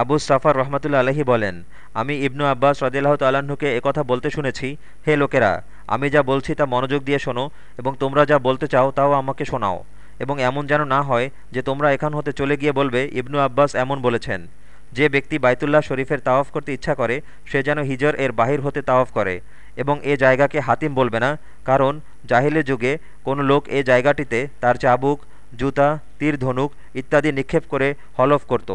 Abu suffer রহমতুল্লা আলহি বলেন, আমি ইবনু আব্বাস রদিল্লাহ তাল্লাহ্নকে একথা বলতে শুনেছি। হে লোকেরা, আমি যা বলছি তা মনোযোগ দিয়ে শোনো এবং তোমরা যা বলতে চাও তাও আমাকে শোনাও। এবং এমন যেন না হয় যে তোমরা এখান হতে চলে গিয়ে বলবে, ইবনু আব্বাস এমন বলেছেন, যে ব্যক্তি বাইতুল্লাহ শরীফের তাওয়াফ করতে ইচ্ছা করে, সে যেন হিজর এর বাহির হতে তাওয়াফ করে এবং এ জায়গাকে হাতিম বলবে না, কারণ জাহিলের যুগে কোনো লোক এ জায়গাটিতে তার চাবুক, জুতা, তীর ধনুক ইত্যাদি নিক্ষেপ করে হলফ করত।